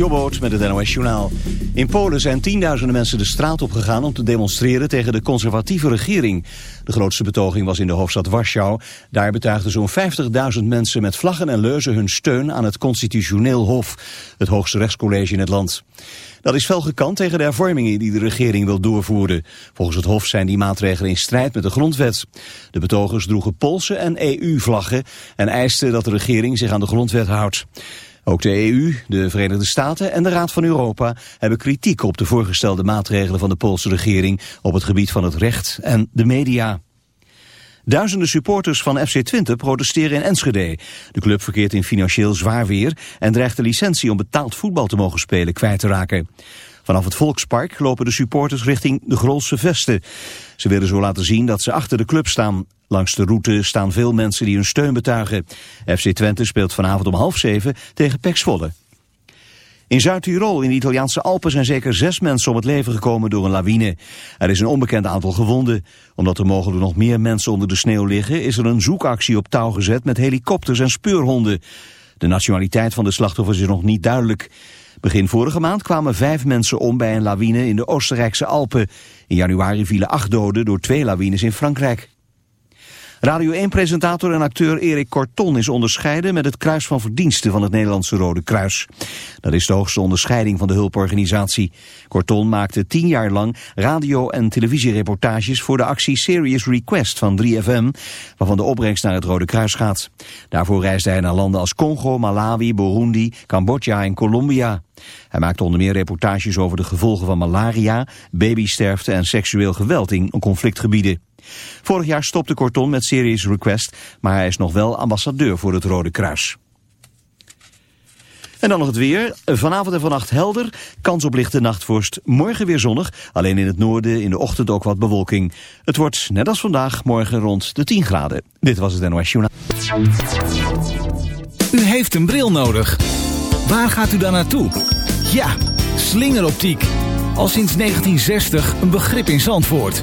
Jobboot met het NOS Journaal. In Polen zijn tienduizenden mensen de straat op gegaan om te demonstreren tegen de conservatieve regering. De grootste betoging was in de hoofdstad Warschau. Daar betuigden zo'n 50.000 mensen met vlaggen en leuzen hun steun aan het constitutioneel hof, het hoogste rechtscollege in het land. Dat is fel gekant tegen de hervormingen die de regering wil doorvoeren. Volgens het Hof zijn die maatregelen in strijd met de grondwet. De betogers droegen Poolse en EU-vlaggen en eisten dat de regering zich aan de grondwet houdt. Ook de EU, de Verenigde Staten en de Raad van Europa hebben kritiek op de voorgestelde maatregelen van de Poolse regering op het gebied van het recht en de media. Duizenden supporters van FC Twente protesteren in Enschede. De club verkeert in financieel zwaar weer en dreigt de licentie om betaald voetbal te mogen spelen kwijt te raken. Vanaf het Volkspark lopen de supporters richting de Grolse Vesten. Ze willen zo laten zien dat ze achter de club staan. Langs de route staan veel mensen die hun steun betuigen. FC Twente speelt vanavond om half zeven tegen Pek Zwolle. In Zuid-Tirol in de Italiaanse Alpen zijn zeker zes mensen om het leven gekomen door een lawine. Er is een onbekend aantal gewonden. Omdat er mogelijk nog meer mensen onder de sneeuw liggen... is er een zoekactie op touw gezet met helikopters en speurhonden. De nationaliteit van de slachtoffers is nog niet duidelijk. Begin vorige maand kwamen vijf mensen om bij een lawine in de Oostenrijkse Alpen. In januari vielen acht doden door twee lawines in Frankrijk. Radio 1-presentator en acteur Erik Corton is onderscheiden met het Kruis van Verdiensten van het Nederlandse Rode Kruis. Dat is de hoogste onderscheiding van de hulporganisatie. Corton maakte tien jaar lang radio- en televisiereportages voor de actie Serious Request van 3FM, waarvan de opbrengst naar het Rode Kruis gaat. Daarvoor reisde hij naar landen als Congo, Malawi, Burundi, Cambodja en Colombia. Hij maakte onder meer reportages over de gevolgen van malaria, babysterfte en seksueel geweld in conflictgebieden. Vorig jaar stopte Corton met Serious Request, maar hij is nog wel ambassadeur voor het Rode Kruis. En dan nog het weer. Vanavond en vannacht helder. Kans op lichte nachtvorst. Morgen weer zonnig. Alleen in het noorden in de ochtend ook wat bewolking. Het wordt net als vandaag morgen rond de 10 graden. Dit was het NOS Journaal. U heeft een bril nodig. Waar gaat u dan naartoe? Ja, slingeroptiek. Al sinds 1960 een begrip in Zandvoort.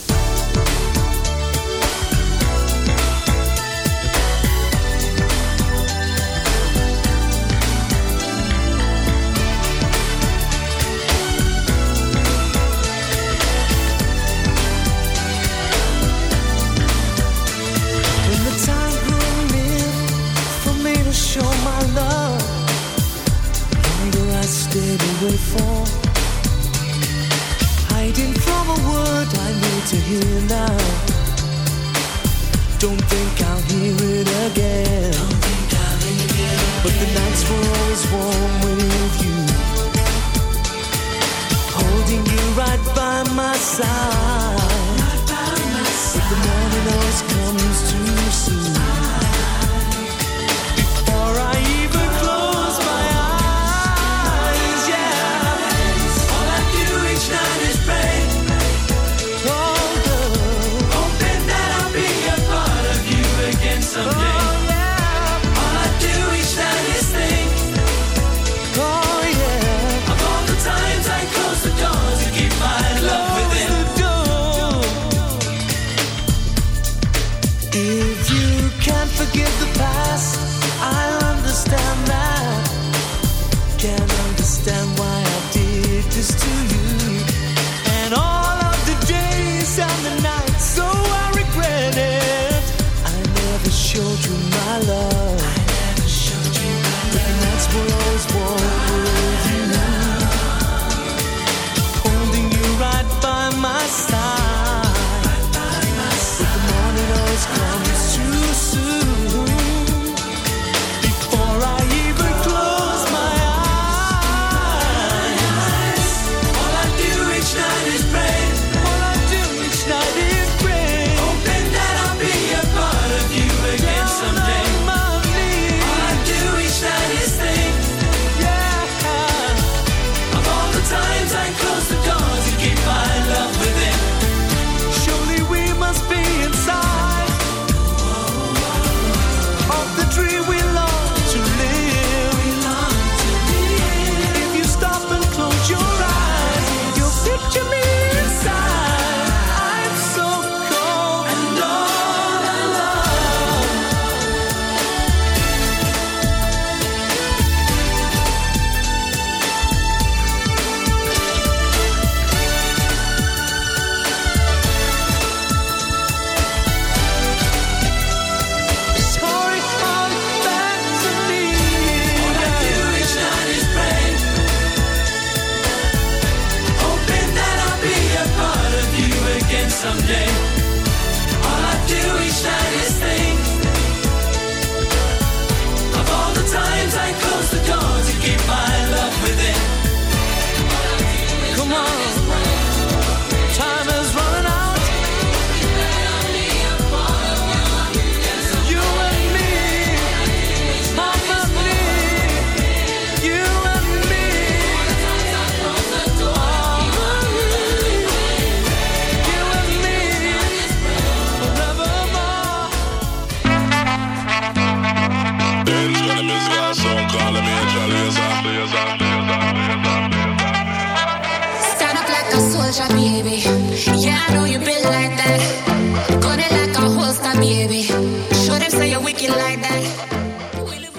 Hear now. Don't think I'll hear it again. But the nights were always warm with you. Holding you right by my side. But the morning always comes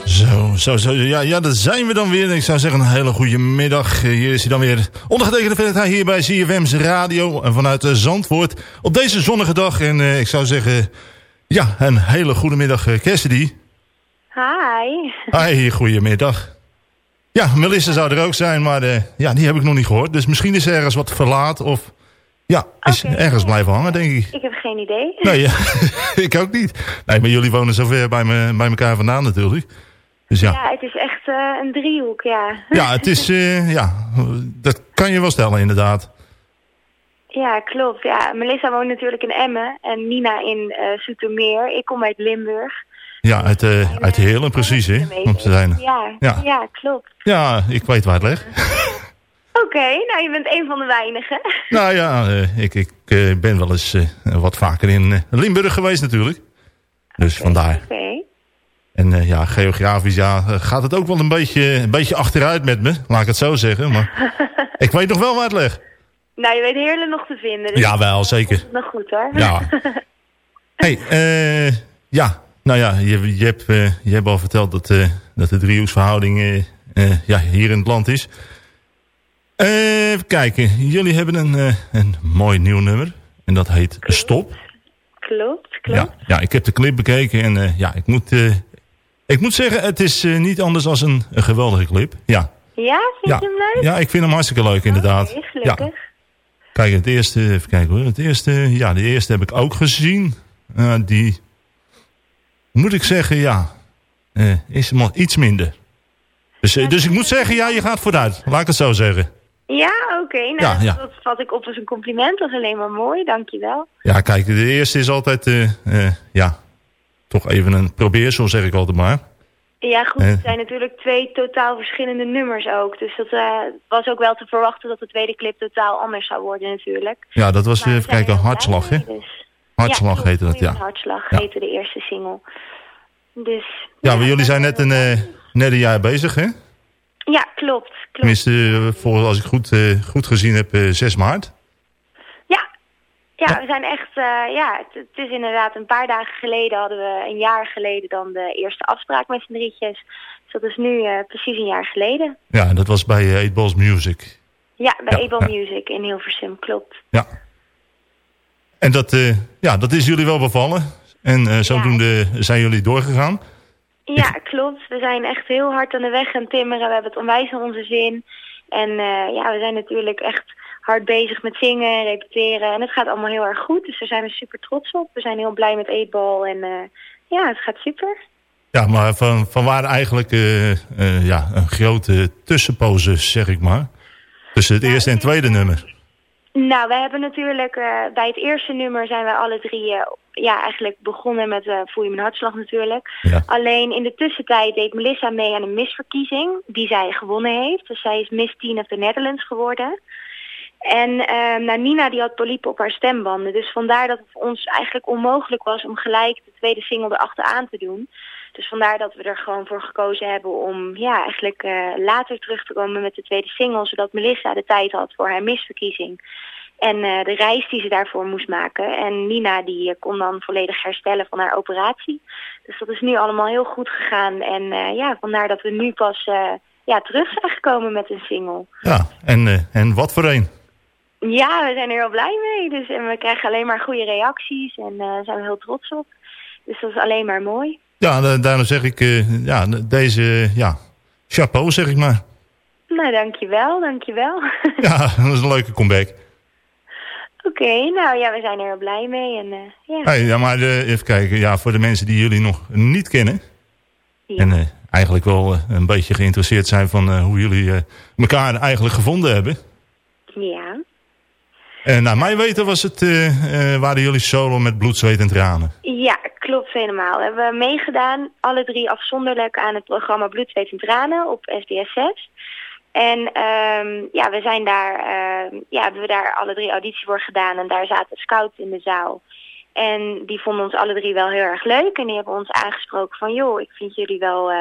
Zo, zo, zo. Ja, ja, daar zijn we dan weer. Ik zou zeggen een hele goede middag. Hier is hij dan weer. Ondergetekende vindt hij hier bij CFM's Radio. En vanuit eh, Zandvoort. Op deze zonnige dag. En eh, ik zou zeggen... Ja, een hele goede middag, eh, Cassidy. Hi. Hi, goedemiddag. Ja, Melissa zou er ook zijn, maar eh, ja, die heb ik nog niet gehoord. Dus misschien is ze ergens wat verlaat of... Ja, is ergens blijven hangen, denk ik. Ik heb geen idee. Nee, ja, ik ook niet. Nee, maar jullie wonen zo ver bij, me, bij elkaar vandaan natuurlijk. Dus ja. Ja, het is echt eh, een driehoek, ja. Ja, het is, eh, ja, dat kan je wel stellen inderdaad. Ja, klopt. Ja, Melissa woont natuurlijk in Emmen en Nina in Zoetermeer. Ik kom uit Limburg. Ja, uit, eh uit Heerlen precies, hè, om te zijn. Ja, Ja. ja. klopt. Ja, ik weet waar het ligt. Oké, nou je bent een van de weinigen. Nou ja, eh, ik, ik eh, ben wel eens wat vaker in Limburg geweest natuurlijk. Dus vandaar. Oké. En ja, geografisch ja, gaat het ook wel een beetje, een beetje achteruit met me, laat ik het zo zeggen. Maar ik weet nog wel waar het ligt. Nou, je weet Heerlen nog te vinden. Dus Jawel, zeker. nog goed hoor. Ja. hey, eh, ja, nou ja, je, je, hebt, eh, je hebt al verteld dat, eh, dat de driehoeksverhouding eh, eh, ja, hier in het land is. Even kijken, jullie hebben een, een mooi nieuw nummer. En dat heet Stop. Klopt, klopt. Ja, ja, ik heb de clip bekeken en ja, ik moet, ik moet zeggen, het is niet anders dan een, een geweldige clip. Ja. Ja, vind Ja. je hem leuk? ja, ik vind hem hartstikke leuk inderdaad. Oké, ja. gelukkig. Kijk, het eerste, even kijken hoor. Het eerste, ja, de eerste heb ik ook gezien. Die, moet ik zeggen, ja, eh, is maar iets minder. Dus, eh, dus ik moet zeggen, ja, je gaat vooruit. Laat ik het zo zeggen. Ja, oké. nou, Ja, ja. dat vat ik op als een compliment. Dat is alleen maar mooi, dankjewel. Ja, kijk, de eerste is altijd, eh, ja, toch even een probeer, zo zeg ik altijd maar. Ja, goed. Het zijn natuurlijk twee totaal verschillende nummers ook. Dus dat was ook wel te verwachten dat de tweede clip totaal anders zou worden natuurlijk. Ja, dat was, even kijken, Hartslag, hè? dus- Hartslag heette dat, ja. Hartslag heette de eerste single. Dus... Ja, maar jullie zijn net een, eh, net een jaar bezig, hè? Ja, klopt. klopt. Tenminste, eh, voor, als ik goed, eh, goed gezien heb, eh, 6 maart. Ja. Ja, we zijn echt, ja, het, het is inderdaad een paar dagen geleden hadden we, een jaar geleden dan de eerste afspraak met z'n drietjes. Dus dat is nu precies een jaar geleden. Ja, dat was bij Eight Balls Music. Ja, bij ja. Music in Hilversum, klopt. Ja. En dat, eh, ja, dat is jullie wel bevallen. En eh, zodoende zijn jullie doorgegaan. Ja, klopt. We zijn echt heel hard aan de weg gaan timmeren. We hebben het onwijs naar onze zin. En eh, ja, we zijn natuurlijk echt hard bezig met zingen, repeteren. En het gaat allemaal heel erg goed. Dus daar zijn we super trots op. We zijn heel blij met Eetbal. En ja, het gaat super. Ja, maar van, van waar eigenlijk ja, een grote tussenpauze, zeg ik maar. Tussen het eerste en tweede nummer. Nou, we hebben natuurlijk eh, bij het eerste nummer zijn we alle drie eh, ja, eigenlijk begonnen met eh, Voel je mijn hartslag natuurlijk. Ja. Alleen in de tussentijd deed Melissa mee aan een misverkiezing die zij gewonnen heeft. Dus zij is Miss Teen of the Netherlands geworden. En eh, nou, Nina die had poliepen op haar stembanden. Dus vandaar dat het voor ons eigenlijk onmogelijk was om gelijk de tweede single erachteraan te doen. Dus vandaar dat we er gewoon voor gekozen hebben om ja, eigenlijk eh, later terug te komen met de tweede single. Zodat Melissa de tijd had voor haar misverkiezing. En eh, de reis die ze daarvoor moest maken. En Nina die eh, kon dan volledig herstellen van haar operatie. Dus dat is nu allemaal heel goed gegaan. En ja, vandaar dat we nu pas ja, terug zijn gekomen met een single. Ja, en, en wat voor een? Ja, we zijn er heel blij mee. Dus, en we krijgen alleen maar goede reacties. En daar zijn we heel trots op. Dus dat is alleen maar mooi. Ja, da- daarom zeg ik, eh, ja, deze, ja, chapeau zeg ik maar. Nou, dankjewel, dankjewel. Ja, dat is een leuke comeback. Oké, nou ja, we zijn er blij mee. En, eh, ja. Hey, ja, maar eh, even kijken, ja, voor de mensen die jullie nog niet kennen... Ja. en eigenlijk wel een beetje geïnteresseerd zijn van hoe jullie elkaar eigenlijk gevonden hebben... ja. En naar mijn weten was het, eh, eh, waren jullie solo met bloed, zweet en tranen. Ja, klopt helemaal. We hebben meegedaan, alle drie afzonderlijk aan het programma Bloed, Zweet en Tranen op SBS 6. En ehm, ja, we zijn daar, ehm, ja, hebben we daar alle drie auditie voor gedaan en daar zaten scouts in de zaal. En die vonden ons alle drie wel heel erg leuk. En die hebben ons aangesproken van... joh, ik vind jullie wel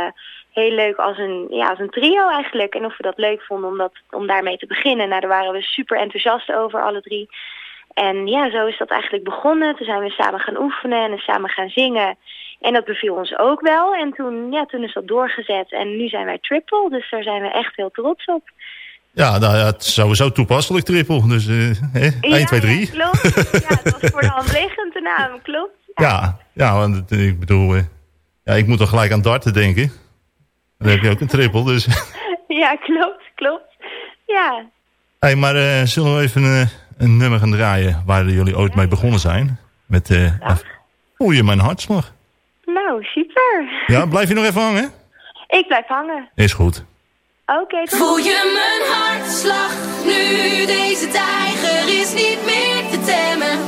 heel leuk als een, ja, als een trio eigenlijk. En of we dat leuk vonden om, dat, om daarmee te beginnen. Nou, daar waren we super enthousiast over, alle drie. En ja, zo is dat eigenlijk begonnen. Toen zijn we samen gaan oefenen en samen gaan zingen. En dat beviel ons ook wel. En toen, ja, toen is dat doorgezet. En nu zijn wij triple, dus daar zijn we echt heel trots op. Ja, nou ja, het is sowieso toepasselijk triple. Dus eh, hè, 1, 2, 3. Ja, klopt. Ja, het was voor de hand liggend de naam, klopt. Ja, ja want het- ik bedoel, eh, ja, ik moet toch gelijk aan darten denken. Dan heb je ook een triple, dus... Ja, klopt, klopt. Ja, hey, maar eh, zullen we even eh, een nummer gaan draaien waar jullie ooit mee begonnen zijn? Met eh Voel je mijn hartslag? nou, super. Ja, blijf je nog even hangen? Ik blijf hangen. Is goed. Oké, Voel je mijn hartslag nu? Deze tijger is niet meer te temmen.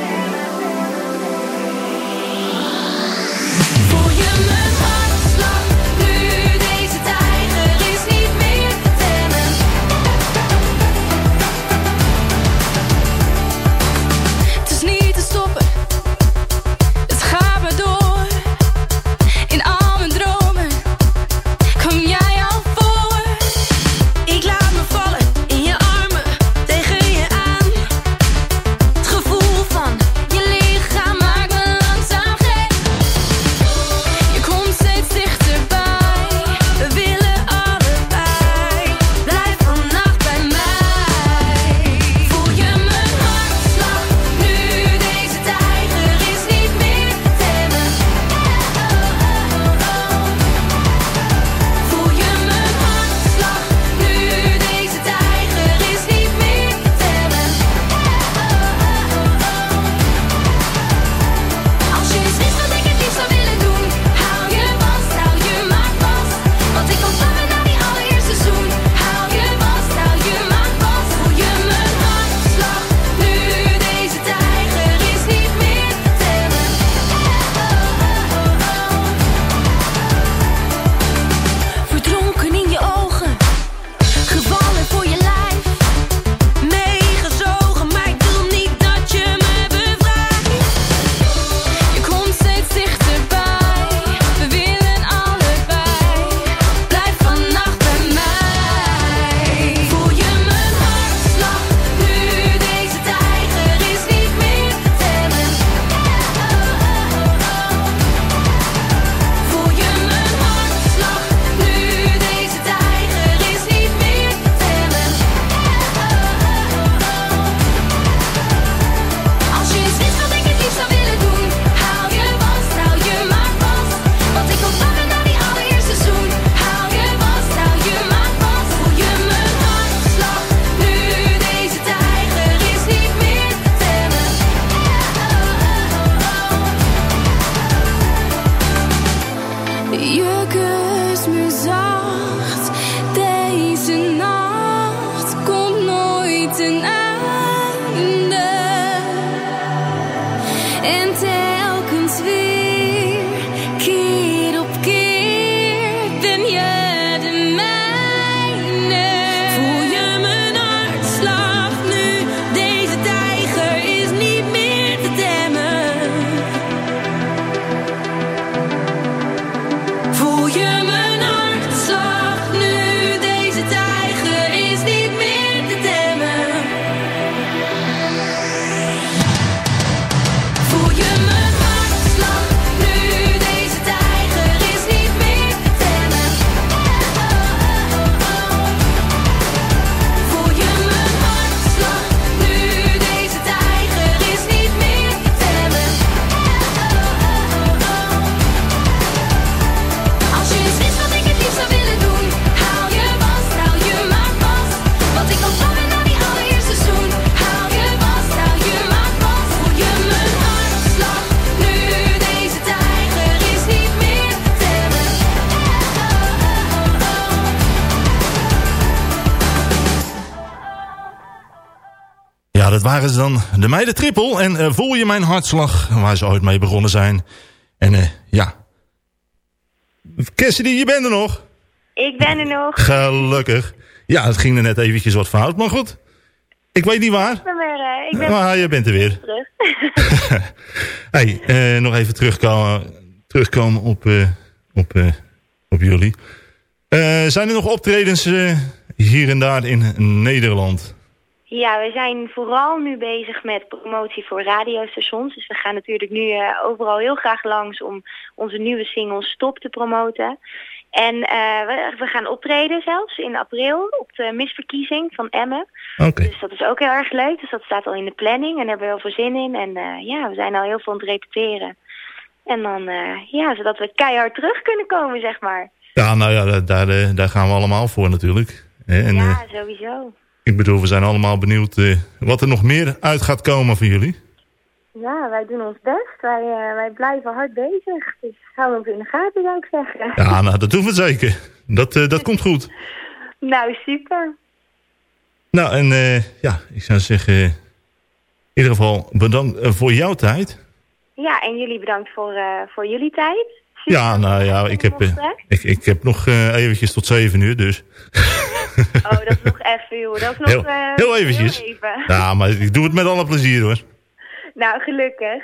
Dat waren ze dan. De meiden triple. En eh, voel je mijn hartslag, waar ze ooit mee begonnen zijn. En eh, ja. Cassidy, je bent er nog. Ik ben er nog. Gelukkig. Ja, het ging er net eventjes wat fout, maar goed. Ik weet niet waar. Ik ben er, eh, ik ben Ah, je bent er weer. terug. Hey, nog even terugkomen, terugkomen op, op, op jullie. Zijn er nog optredens hier en daar in Nederland? Ja, we zijn vooral nu bezig met promotie voor radiostations. Dus we gaan natuurlijk nu eh, overal heel graag langs om onze nieuwe single Stop te promoten. En eh, we, we gaan optreden zelfs in april op de misverkiezing van Emmen. Oké. Dus dat is ook heel erg leuk. Dus dat staat al in de planning en daar hebben we heel veel zin in. En eh, ja, we zijn al heel veel aan het repeteren. En dan, ja, zodat we keihard terug kunnen komen, zeg maar. Ja, nou ja, daar, daar, gaan we allemaal voor natuurlijk. En, ja, sowieso. Ik bedoel, we zijn allemaal benieuwd eh, wat er nog meer uit gaat komen van jullie. Ja, wij doen ons best. Wij, eh, wij blijven hard bezig. Dus hou ons in de gaten, zou ik zeggen. Ja, nou, dat doen we zeker. Dat, eh, dat komt goed. Nou, super. Nou, en ja, ik zou zeggen... in ieder geval bedankt voor jouw tijd. Ja, en jullie bedankt voor, voor jullie tijd. Ja, nou ja, ik heb, eh, ik, ik heb nog eh, eventjes tot zeven uur, dus... Oh, dat is nog even, joh. Dat is nog Heel, eh, heel eventjes. heel even. Ja, maar ik doe het met alle plezier, hoor. Nou, gelukkig.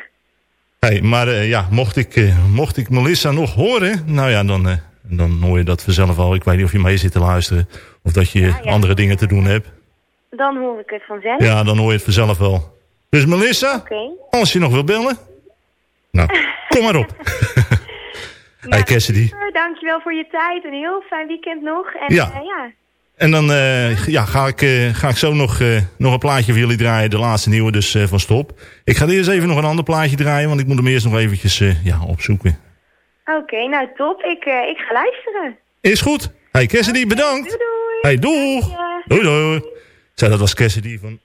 Hey, maar ja, mocht ik, mocht ik Melissa nog horen... Nou ja, dan, dan hoor je dat vanzelf al. Ik weet niet of je mee zit te luisteren. Of dat je Ja, ja. andere dingen te doen hebt. Dan hoor ik het vanzelf. Ja, dan hoor je het vanzelf wel. Dus Melissa, als je nog wil bellen... Nou, kom maar op. hey, Cassidy. super. Dankjewel voor je tijd. Een heel fijn weekend nog. En Ja. eh, ja. En dan eh, ja, ga, ik, eh, ga ik zo nog, eh, nog een plaatje voor jullie draaien. De laatste nieuwe dus eh, van Stop. Ik ga eerst even nog een ander plaatje draaien. Want ik moet hem eerst nog eventjes eh, ja, opzoeken. Oké, nou top. Ik, eh, ik ga luisteren. Is goed. Hey Cassidy, bedankt. Doei doei. Hey, doeg. Doei doei. Zo, dat was Cassidy van,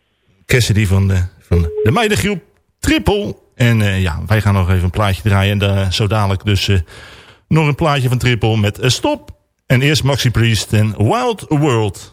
Cassidy van, de, van de meidengroep Triple. En eh, ja, wij gaan nog even een plaatje draaien. En eh, zo dadelijk dus eh, nog een plaatje van Triple met Stop. En eerst Maxi Priest en Wild World.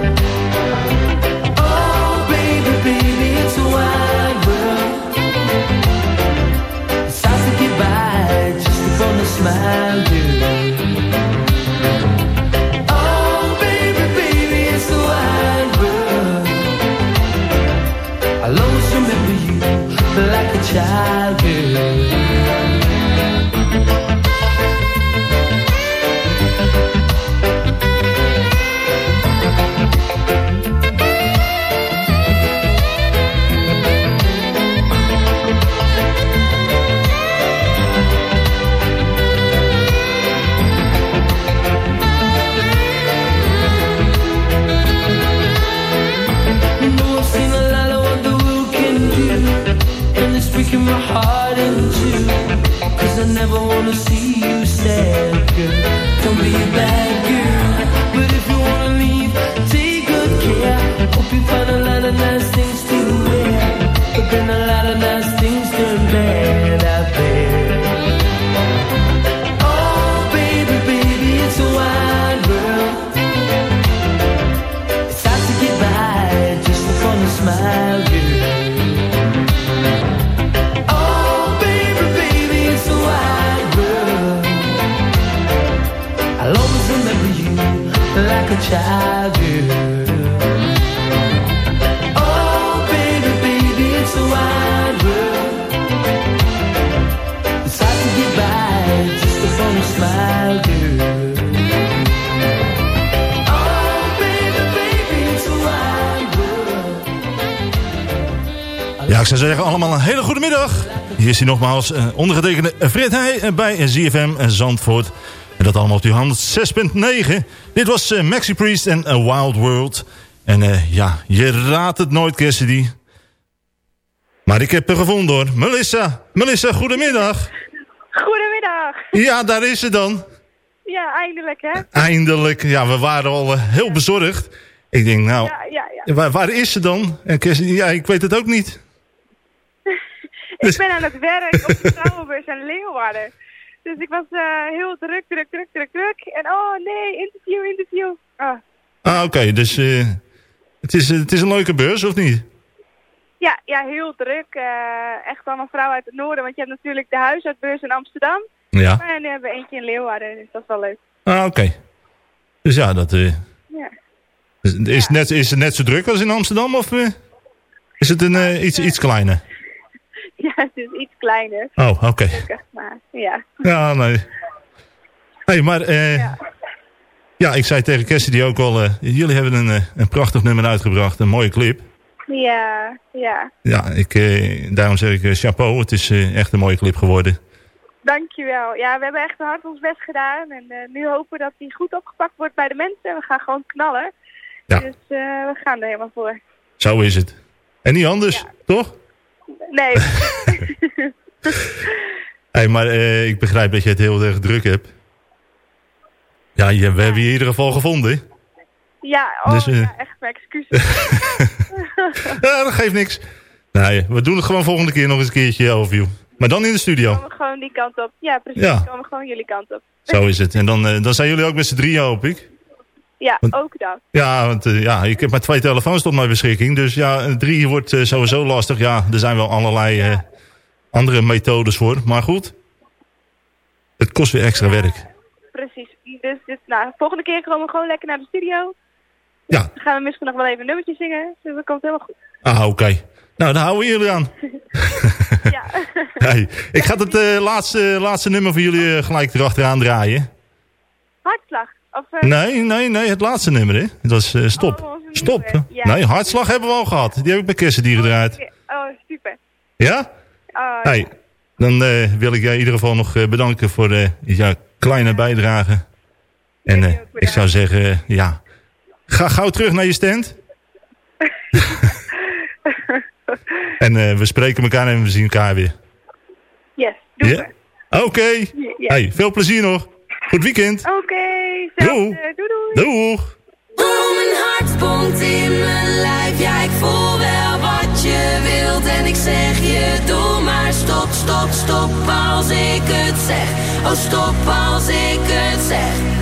childhood heart in two Cause I never wanna see ik zou zeggen allemaal een hele goede middag. Hier is hij nogmaals, eh, ondergetekende Fred Heij eh, bij ZFM Zandvoort. En dat allemaal op die 106.9. Dit was eh, Maxi Priest en A Wild World. En eh, ja, je raadt het nooit, Cassidy. Maar ik heb er gevonden hoor. Melissa, Melissa, goedemiddag. Goedemiddag. Ja, daar is ze dan. Ja, eindelijk hè? Eindelijk. Ja, we waren al eh, heel bezorgd. Ik denk, nou, Ja, ja, ja. waar, waar is ze dan? En Cassidy, ja, ik weet het ook niet. Ik ben aan het werk op de vrouwenbeurs in Leeuwarden. Dus ik was eh, heel druk, druk, druk, druk, druk. En oh nee, interview, interview. Oh. Ah, oké, dus eh, het, is, het is een leuke beurs, of niet? Ja, ja, heel druk. Eh, echt allemaal vrouwen uit het noorden. Want je hebt natuurlijk de huisuitbeurs in Amsterdam. Ja. En nu hebben we eentje in Leeuwarden, dus dat is wel leuk. Ah, oké. Dus ja, dat Ja. is, is, net, is het net zo druk als in Amsterdam, of is het een, iets, iets kleiner? ja, het is iets kleiner. Oh, oké. Maar ja. Ja, nee. hey, maar eh, ja. ik zei tegen Cassidy ook al, eh, jullie hebben een, eh, een prachtig nummer uitgebracht, een mooie clip. Ja, ja. Ja, ik, eh, daarom zeg ik eh, chapeau, het is eh, echt een mooie clip geworden. Dankjewel. Ja, we hebben echt hard ons best gedaan. En nu hopen we dat die goed opgepakt wordt bij de mensen. En we gaan gewoon knallen. Ja. Dus we gaan er helemaal voor. Zo is het. En niet anders, toch? Nee. Hey, maar eh, ik begrijp dat je het heel erg druk hebt. Ja, je, we hebben je in ieder geval gevonden. ja, oh, Dus, eh, ja, echt mijn excuses. Ja, dat geeft niks. Nee, we doen het gewoon volgende keer nog eens een keertje overview. Maar dan in de studio. komen we gewoon die kant op. Ja, precies. Ja. komen we gewoon jullie kant op. Zo is het. En dan, eh, dan zijn jullie ook met z'n drieën, hoop ik. Ja, Want- ook dat. Ja, want eh, ja, ik heb maar twee telefoons tot mijn beschikking. Dus ja, drie wordt eh, sowieso lastig. Ja, er zijn wel allerlei eh, andere methodes voor. Maar goed, het kost weer extra werk. Precies. Dus, dus nou, volgende keer komen we gewoon lekker naar de studio. Ja. Dan gaan we misschien nog wel even een nummertje zingen. Dus dat komt helemaal goed. Ah, oké. Nou, dan houden we jullie aan. Ja. Hey, ik ga het laatste, laatste nummer voor jullie gelijk erachteraan draaien. Hartslag. Of, eh, Nee, nee, nee, het laatste nummer, hè. Dat is eh, stop. Oh, Stop. Ja. Nee, hartslag hebben we al gehad. Die heb ik bij Kersendier gedraaid. Oh, super. Ja? Oh, Hey, dan eh, wil ik jij in ieder geval nog bedanken voor de ja, kleine bijdrage. En ik zou zeggen, ja, ga gauw terug naar je stand. en we spreken elkaar en we zien elkaar weer. Yes, doe? Oké. Hey, veel plezier nog. Goed weekend. Oké, Doei. zelfde. Doei doei. Doeg. Oh, mijn hart pompt in mijn lijf. Ja, ik voel wel wat je wilt. En ik zeg je, doe maar stop, stop, stop als ik het zeg. Oh, stop als ik het zeg.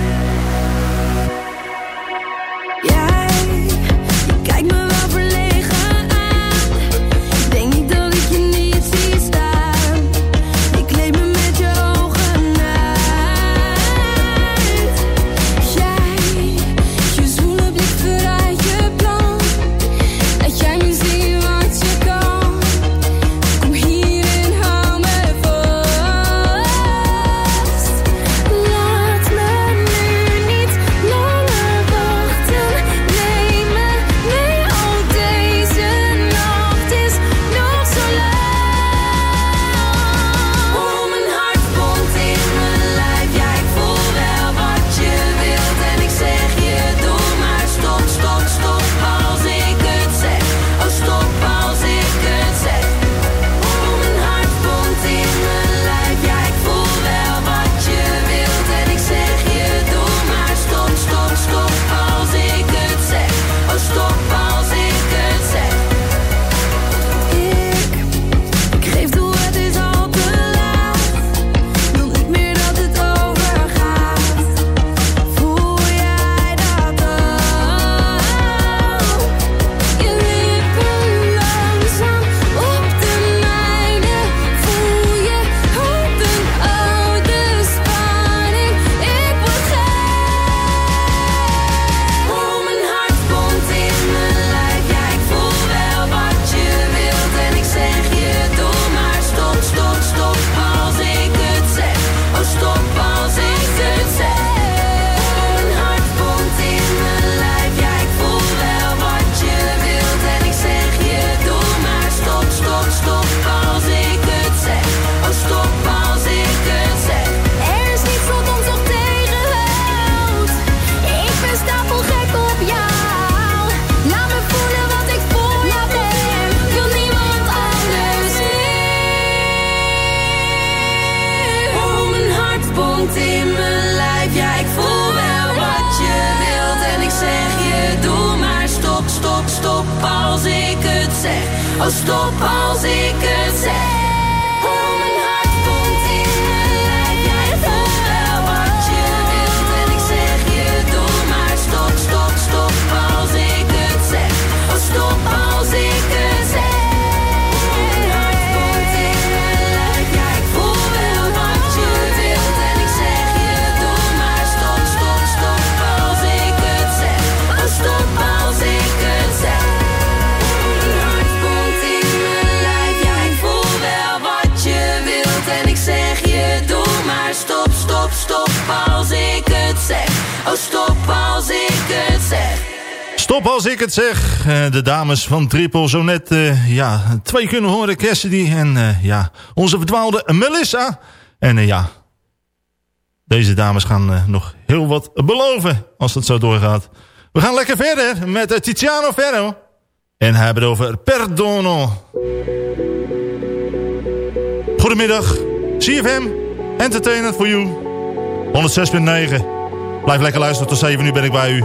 Stop als ik het zeg. Oh, stop als ik het zeg. Stop als ik het zeg. Eh, de dames van Triple zo net eh, ja, twee kunnen horen. Cassidy en eh, ja, onze verdwaalde Melissa. En ja, deze dames gaan nog heel wat beloven als het zo doorgaat. We gaan lekker verder met Tiziano Ferro. En hij hebben het over Perdono. Goedemiddag, CFM, Entertainment for You. 106.9. Blijf lekker luisteren, tot 7 uur ben ik bij u.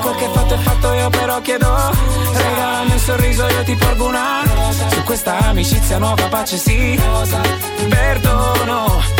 quel che fatto è fatto io però chiedo Regalami un sorriso io ti porgo una Rosa. Su questa amicizia nuova pace sì Rosa. Perdono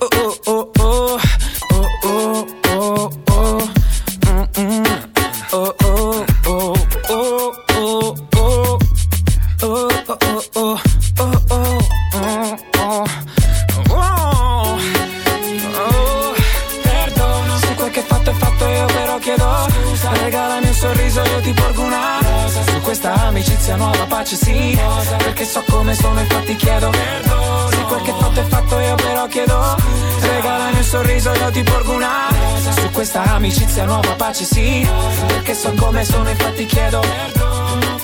amicizia nuova pace sì Perché so come sono infatti chiedo perdono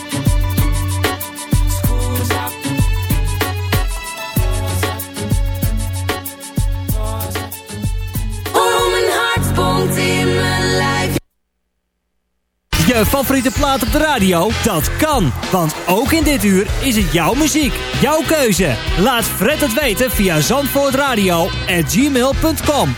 Scusa oh, in je favoriete plaat op de radio? Dat kan, want ook in dit uur is het jouw muziek, jouw keuze. Laat Fred het weten via zandvoortradio@gmail.com.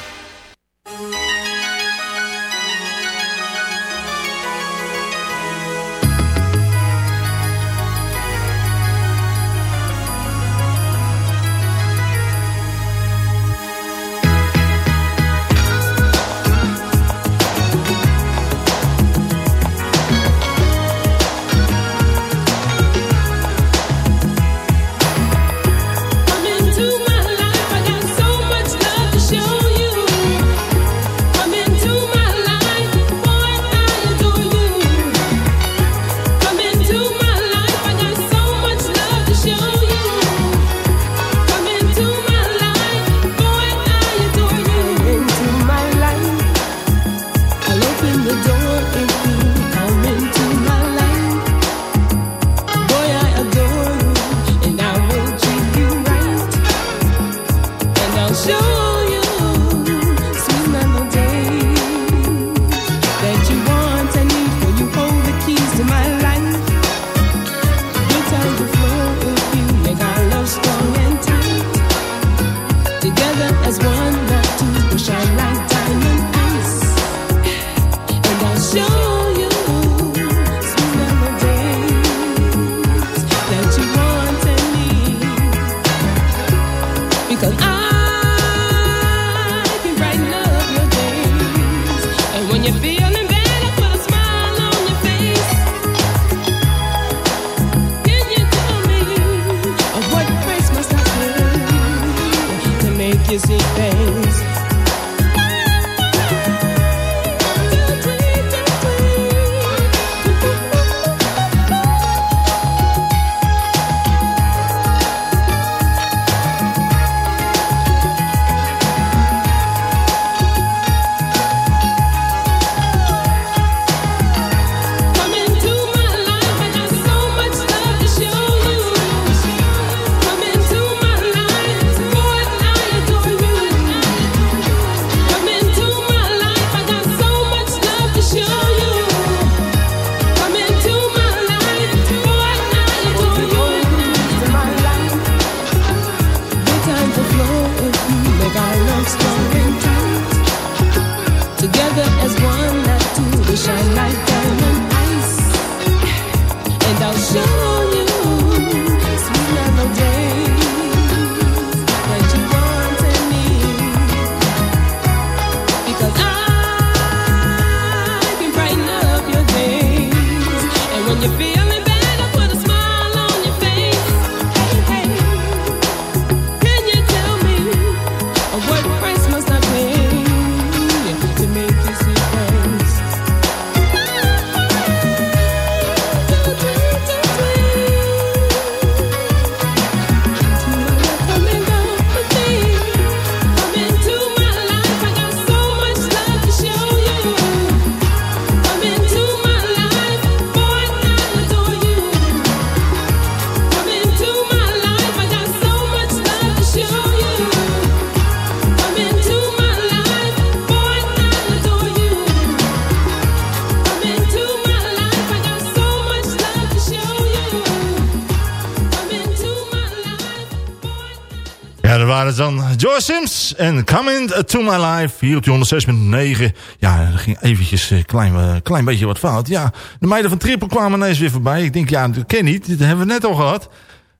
Joy Sims en Coming to My Life hier op die 106.9. Ja, er ging eventjes een klein, eh, klein beetje wat fout. Ja, de meiden van Triple kwamen ineens weer voorbij. Ik denk, ja, dat ken niet. Dat hebben we net al gehad.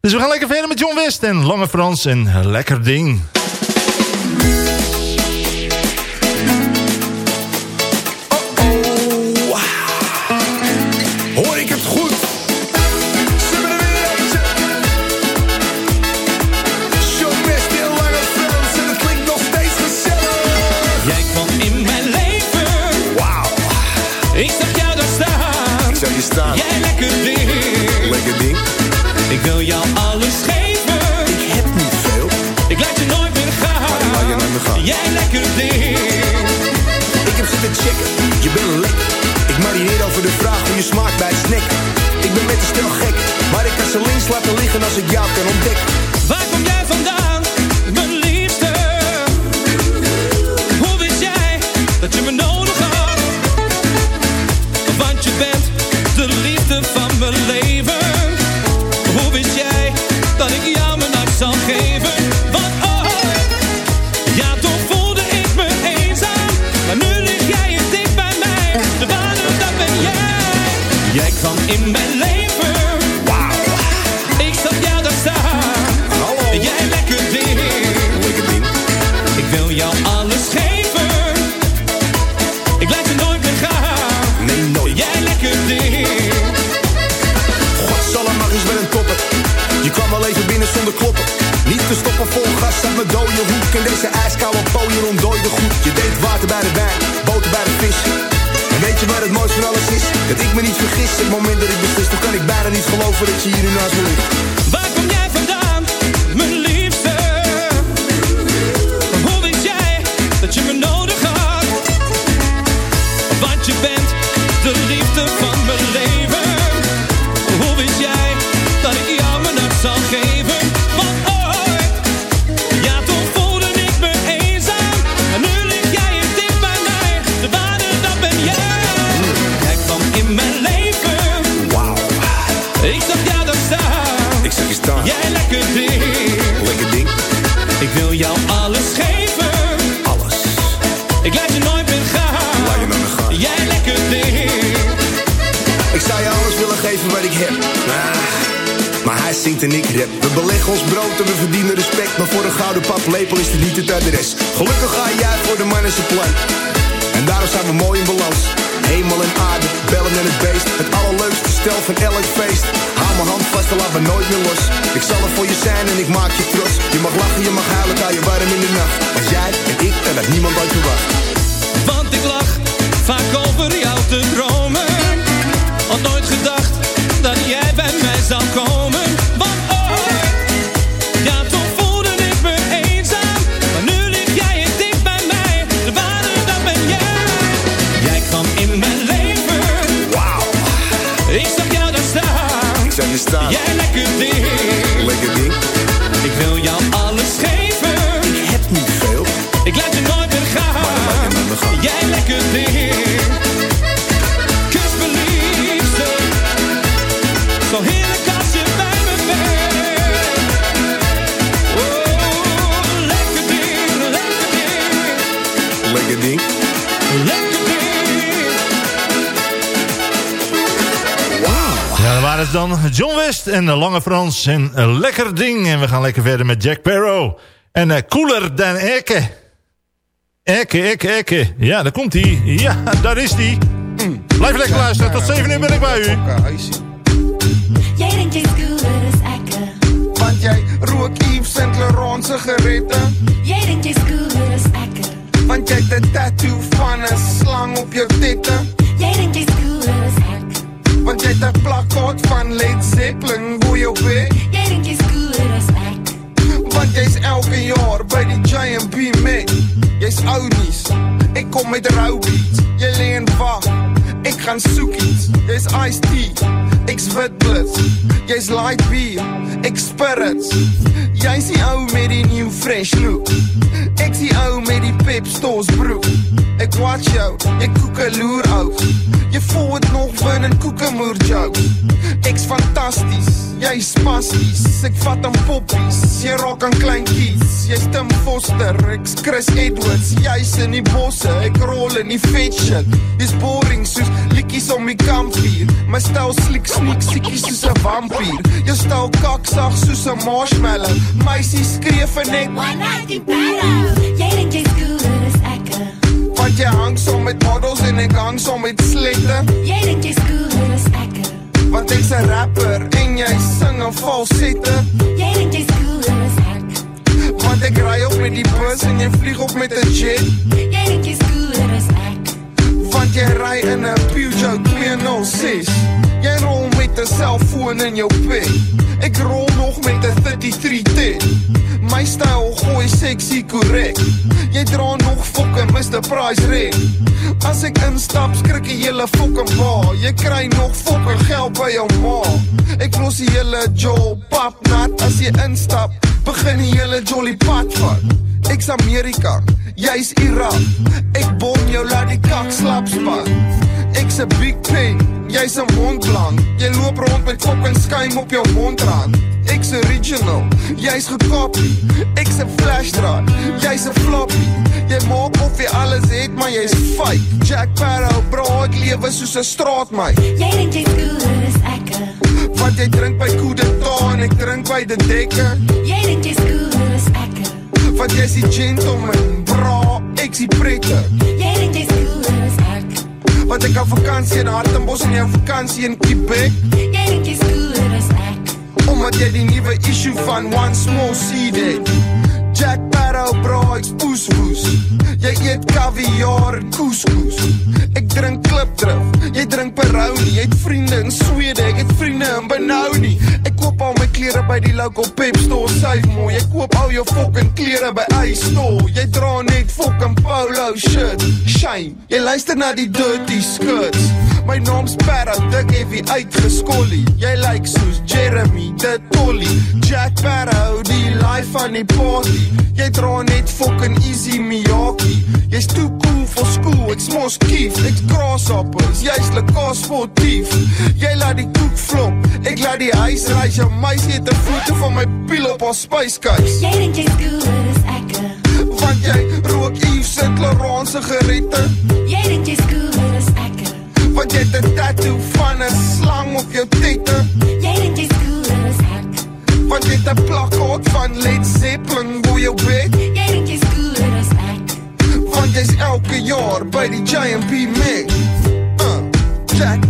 Dus we gaan lekker verder met John West en Lange Frans en Lekker Ding. Paplepel is dit niet het adres. Gelukkig ga jij voor de man zijn plan. En daarom zijn we mooi in balans. Hemel en aarde, bellen en het beest. Het allerleukste stel van elk feest. Hou mijn hand vast en laat me nooit meer los. Ik zal er voor je zijn en ik maak je trots. Je mag lachen, je mag huilen, hou je warm in de nacht. Als jij en ik en dat niemand ooit verwacht. Want ik lag vaak over jou te dromen. Had nooit gedacht dat jij bij Jij lekker ding. Lekker ding. Ik wil jou dat waren ze dan. John West en de Lange Frans en een lekker ding. En we gaan lekker verder met Jack Barrow. En eh, cooler dan Eke. Eke, Eke, Eke. Ja, daar komt hij. Ja, daar is hij. Blijf lekker luisteren. Tot 7 uur ben ik bij u. Jij denkt je cooler is ekke. Want jij rook Yves Saint Laurent sigaretten. Jij denkt je cooler is ekke. Want jij een tattoo van een slang op je titten. Jij denkt je cooler is ekke. Want jij hebt een plakkaat van Led Zeppelin, hoe je weet. Jij denkt je cooler is ekke. Want jy's elke jaar by die J&B met. Jy's oudies, ek kom met rou beats. Jy leen wag, ek gaan soek iets. Jy's iced tea, ek's wit blitz. Jy's light beer, ek spirits. Jy's die ou met die new fresh look. Ek's die ou met die pep stores broek. Ek watch jou, jy koekeloer out. Jy voel het nog bin in koekemoer jokes. Ek's fantasties, jy's spasties. Ek vat aan poppies, jy raak aan klein kies. Jy's Tim Foster, ek's Chris Edwards. Jy's in die bosse, ek rol in die vet shit. Dis boring soos liedjies om die kampvuur. My styl sliek sneak siekies soos 'n vampier. Jou styl kaksag soos 'n marshmallow. Meisie skreef en ek One night in Paris. Jij denkt je cooler is ekke. Want jy hang saam met models en ek hang saam met slette. Jij denkt je cooler is ekke. Want ek's 'n rapper en jy sing 'n falsette. Jij denkt je cooler is ekke. Want ek ry op met die bus en jy vlieg op met 'n jet. Jij denkt je cooler is ekke. Want jy ry in 'n Peugeot 206. Jy rol met 'n selfoon in jou pik. Ek rol nog met 'n 3310. My styl gooi sexy korrek. Jy dra nog fokke Mr Price ring. As ek instap, skrik jy hele fokke ma. Jy kry nog fokke geld by jou ma. Ek los die hele job pap nat as jy instap. Begin die hele jolly pad vat. Ek's Amerika, jy's Irak. Ek bom jou laat die kak slap spat. Ek's 'n big pen, jy's 'n mondblank. Jy loop rond met kop en skuim op jou mondrand. Ek's original, jy's gekopie. Ek's 'n flashdraad, jy's 'n floppy. Jy maak of jy alles het, maar jy's fake. Jack Sparrow, bro, ek lewe soos 'n straatmeid. Jij denkt je cooler is ekke want jy drink by Koodeton en ek drink by die dekker. Jy dink jy's cool as ek. Want jy's 'n gentleman, bro, ek sien prekker. Jy dink jy's cool as ek. Want ek gaan vakansie in Hartenbos en jy vakansie in Quebec. Jy dink jy's cool as ek. Omdat jy die nuwe issue van One Small Seed het. Jack Sparrow ek's poeswoes Jy eet kaviaar en couscous Ek drink klipdrif, jy drink Peroni. Jy het vriende in Swede, ek het vriende in Benoni. Ek koop al my klere by die local pep store Syf mooi, jy koop al jou fucking klere by ice store. Jy dra net fucking polo shit. Shame, jy luister na die dirty skirts My naam's Sparrow, dik heavy uitgeskollie. Jy lyk like soos Jeremy, de Tolly. Jack Sparrow, die life van die party Jy dra net fucking easy Miyaki Jy's too cool for school, ek's mos kief. Ek's grasshoppers, jy's lekker sportief Jy laat die koek flop, ek laat die huis reis Jou meisie het 'n foto van my piel op haar spyskys Jy dink jy's cool, dis ek Want jy rook Yves Saint Laurent sigarette Jy dink jy's cool, dis ek Want jy het 'n tattoo van 'n slang op jou tette Want jy het 'n plakkaat van Led Zeppelin. Bo jou bed Jy dink jy's cool, dis ek Want jy's elke jaar by die J&P Mix uh, Jack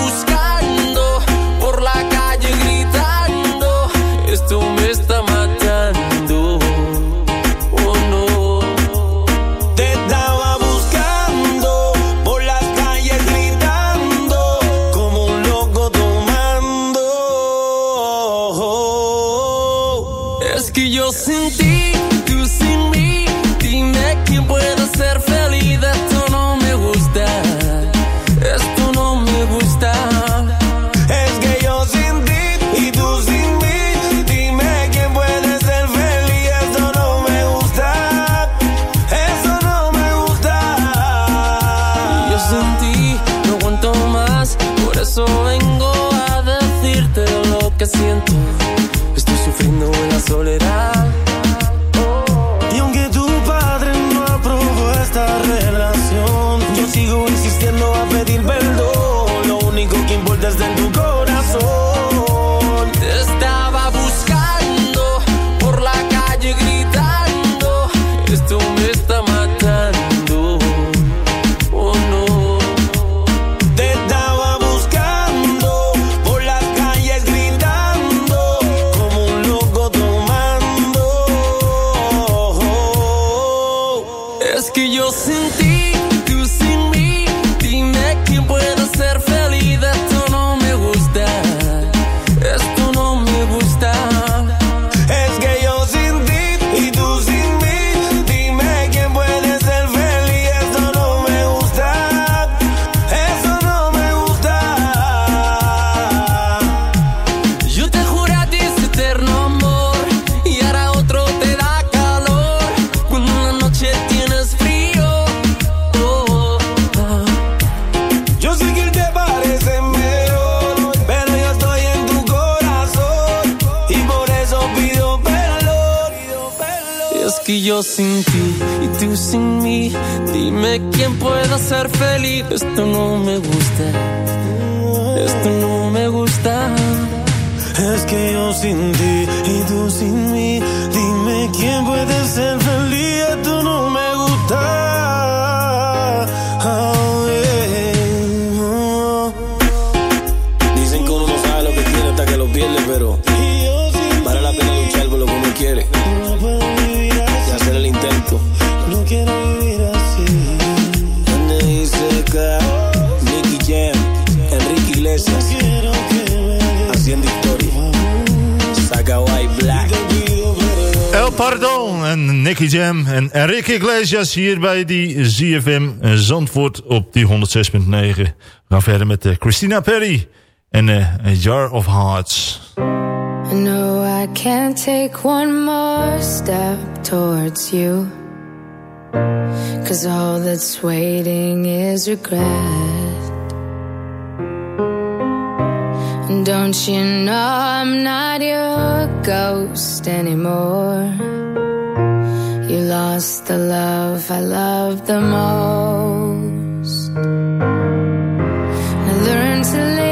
Nicky Jam en Ricky Iglesias hier bij die ZFM Zandvoort op die 106.9. We gaan verder met eh, Christina Perry en eh, A Jar of Hearts. I know I can't take one more step towards you. Cause all that's waiting is regret. Don't you know I'm not your ghost anymore? lost the love I loved the most. I learned to live.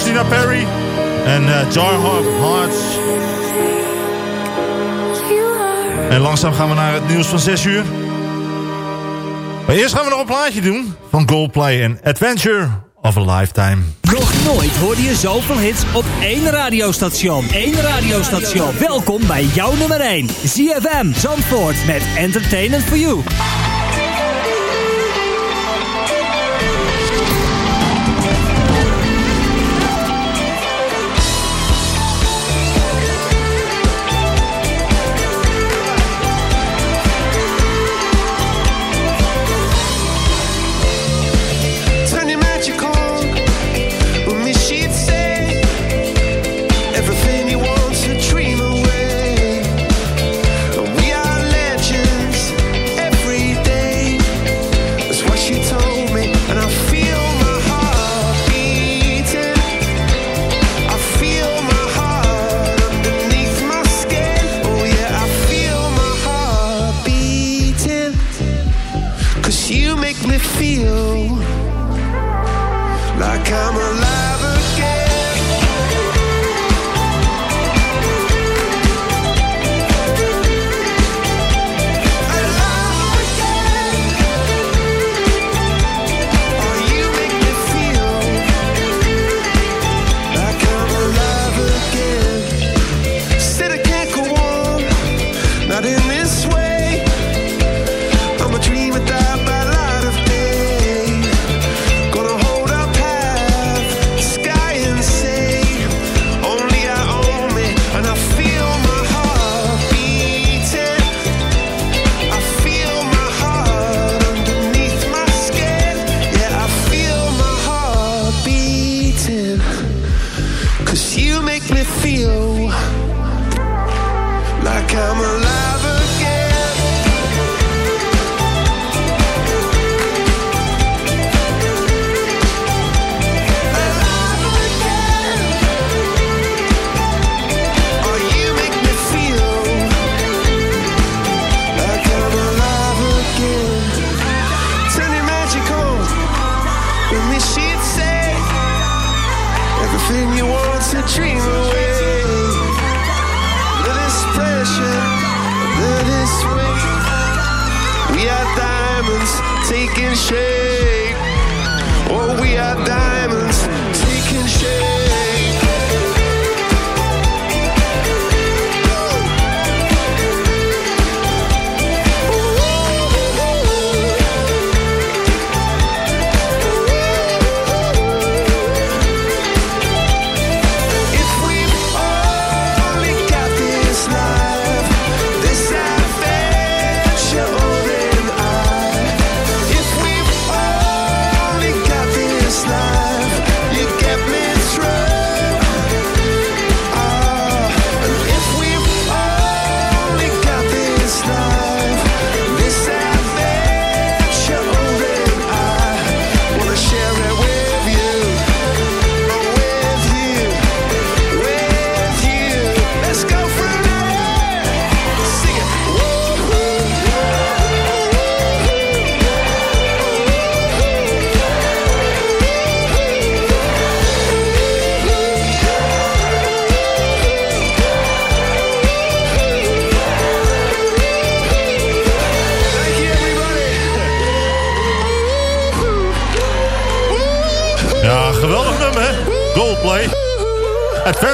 Christina Perry en eh, uh, Jar Hearts. En langzaam gaan we naar het nieuws van 6 uur. Maar eerst gaan we nog een plaatje doen van Goldplay en Adventure of a Lifetime. Nog nooit hoorde je zoveel hits op één radiostation. Eén radiostation. Welkom bij jouw nummer 1. ZFM Zandvoort met Entertainment for You.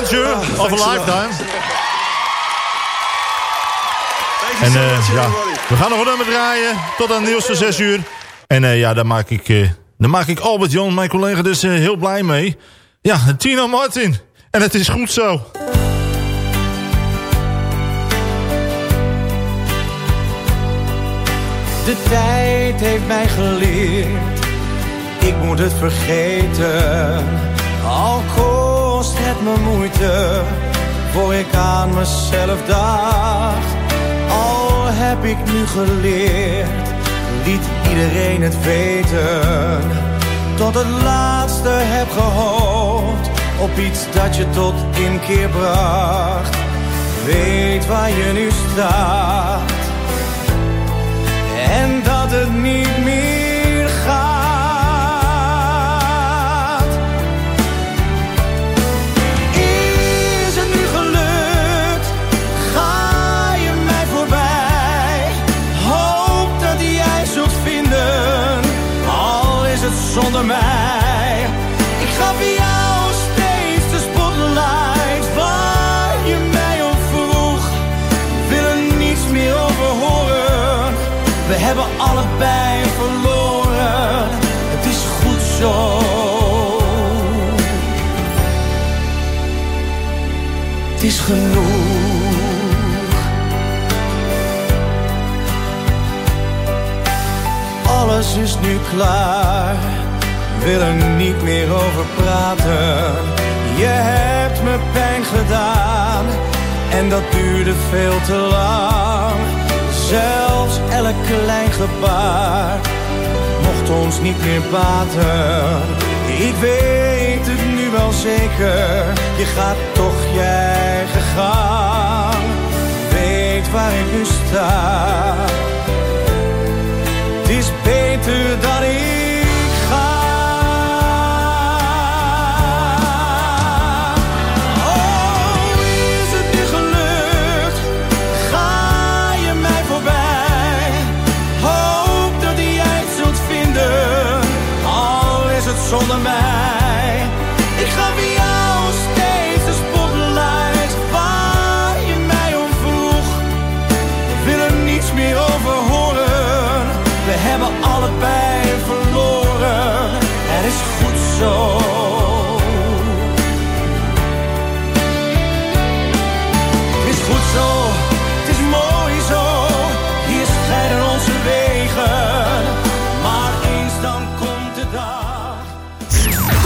Adventure of a Lifetime. En eh, ja, we gaan nog een nummer draaien tot aan nieuws van 6 uur. En eh, ja, daar maak ik, eh, daar maak ik Albert Jan, mijn collega, dus eh, heel blij mee. Ja, Tina Martin. En het is goed zo. De tijd heeft mij geleerd, ik moet het vergeten. Al kost het me moeite, voor ik aan mezelf dacht. Al heb ik nu geleerd, liet iedereen het weten. Tot het laatste heb gehoopt, op iets dat je tot inkeer bracht. Weet waar je nu staat en dat het niet meer hebben allebei verloren. Het is goed zo. Het is genoeg. Alles is nu klaar. Wil er niet meer over praten. Je hebt me pijn gedaan. En dat duurde veel te lang. Zelfs elk klein gebaar mocht ons niet meer baten. Ik weet het nu wel zeker, je gaat toch je eigen gang. Weet waar ik nu sta, het is beter dat ik zonder mij.